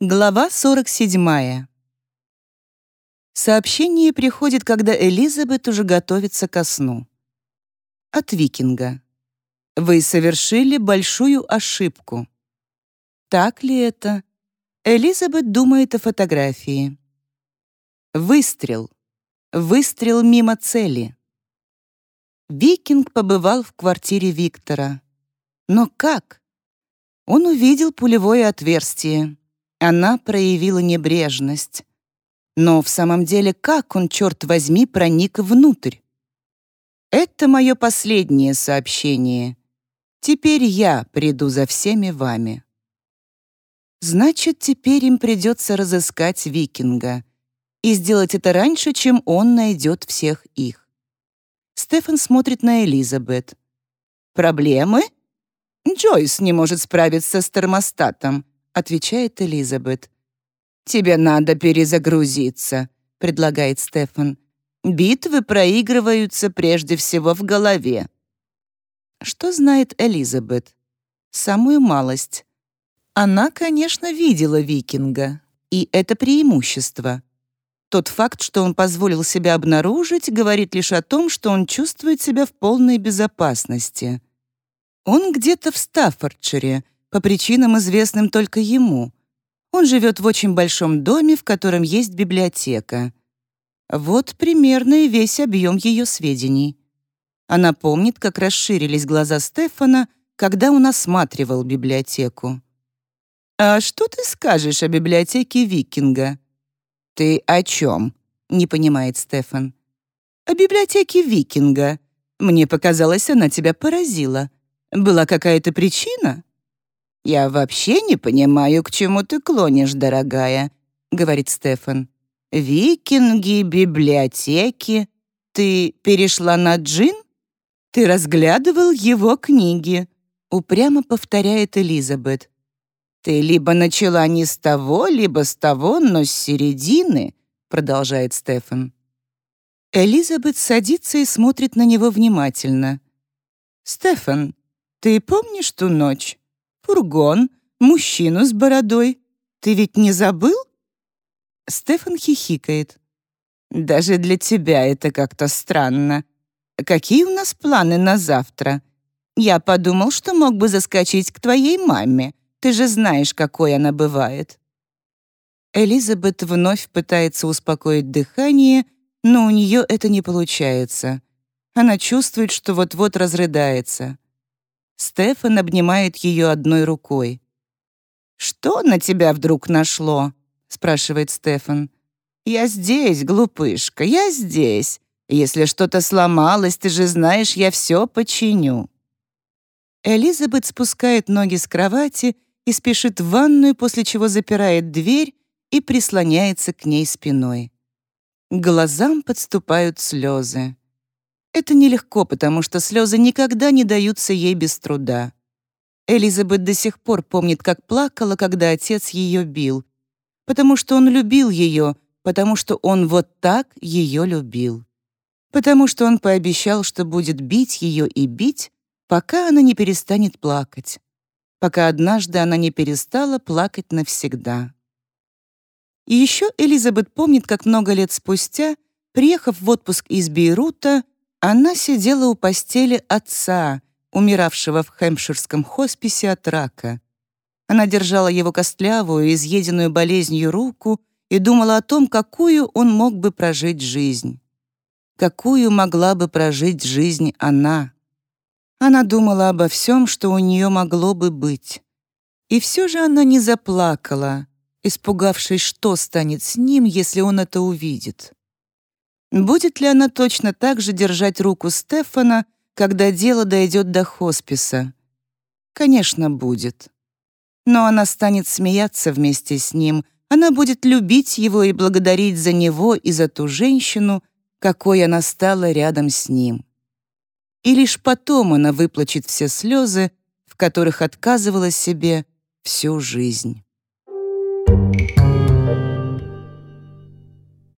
Глава 47. Сообщение приходит, когда Элизабет уже готовится ко сну. От Викинга. Вы совершили большую ошибку. Так ли это? Элизабет думает о фотографии. Выстрел. Выстрел мимо цели. Викинг побывал в квартире Виктора. Но как? Он увидел пулевое отверстие. Она проявила небрежность. Но в самом деле как он, черт возьми, проник внутрь? Это мое последнее сообщение. Теперь я приду за всеми вами. Значит, теперь им придется разыскать викинга и сделать это раньше, чем он найдет всех их. Стефан смотрит на Элизабет. «Проблемы?» «Джойс не может справиться с термостатом», отвечает Элизабет. «Тебе надо перезагрузиться», — предлагает Стефан. «Битвы проигрываются прежде всего в голове». Что знает Элизабет? Самую малость. Она, конечно, видела викинга, и это преимущество. Тот факт, что он позволил себя обнаружить, говорит лишь о том, что он чувствует себя в полной безопасности. Он где-то в Стаффордшире — по причинам, известным только ему. Он живет в очень большом доме, в котором есть библиотека. Вот примерно и весь объем ее сведений. Она помнит, как расширились глаза Стефана, когда он осматривал библиотеку. «А что ты скажешь о библиотеке Викинга?» «Ты о чем?» — не понимает Стефан. «О библиотеке Викинга. Мне показалось, она тебя поразила. Была какая-то причина?» «Я вообще не понимаю, к чему ты клонишь, дорогая», — говорит Стефан. «Викинги, библиотеки. Ты перешла на джин? Ты разглядывал его книги», — упрямо повторяет Элизабет. «Ты либо начала не с того, либо с того, но с середины», — продолжает Стефан. Элизабет садится и смотрит на него внимательно. «Стефан, ты помнишь ту ночь?» Фургон, мужчину с бородой. Ты ведь не забыл?» Стефан хихикает. «Даже для тебя это как-то странно. Какие у нас планы на завтра? Я подумал, что мог бы заскочить к твоей маме. Ты же знаешь, какой она бывает». Элизабет вновь пытается успокоить дыхание, но у нее это не получается. Она чувствует, что вот-вот разрыдается. Стефан обнимает ее одной рукой. «Что на тебя вдруг нашло?» — спрашивает Стефан. «Я здесь, глупышка, я здесь. Если что-то сломалось, ты же знаешь, я все починю». Элизабет спускает ноги с кровати и спешит в ванную, после чего запирает дверь и прислоняется к ней спиной. К глазам подступают слезы. Это нелегко, потому что слезы никогда не даются ей без труда. Элизабет до сих пор помнит, как плакала, когда отец ее бил. Потому что он любил ее, потому что он вот так ее любил. Потому что он пообещал, что будет бить ее и бить, пока она не перестанет плакать. Пока однажды она не перестала плакать навсегда. И еще Элизабет помнит, как много лет спустя, приехав в отпуск из Бейрута, она сидела у постели отца, умиравшего в хэмпширском хосписе от рака. Она держала его костлявую, изъеденную болезнью руку и думала о том, какую он мог бы прожить жизнь. Какую могла бы прожить жизнь она. Она думала обо всем, что у нее могло бы быть. И все же она не заплакала, испугавшись, что станет с ним, если он это увидит. Будет ли она точно так же держать руку Стефана, когда дело дойдет до хосписа? Конечно, будет. Но она станет смеяться вместе с ним, она будет любить его и благодарить за него и за ту женщину, какой она стала рядом с ним. И лишь потом она выплачет все слезы, в которых отказывала себе всю жизнь.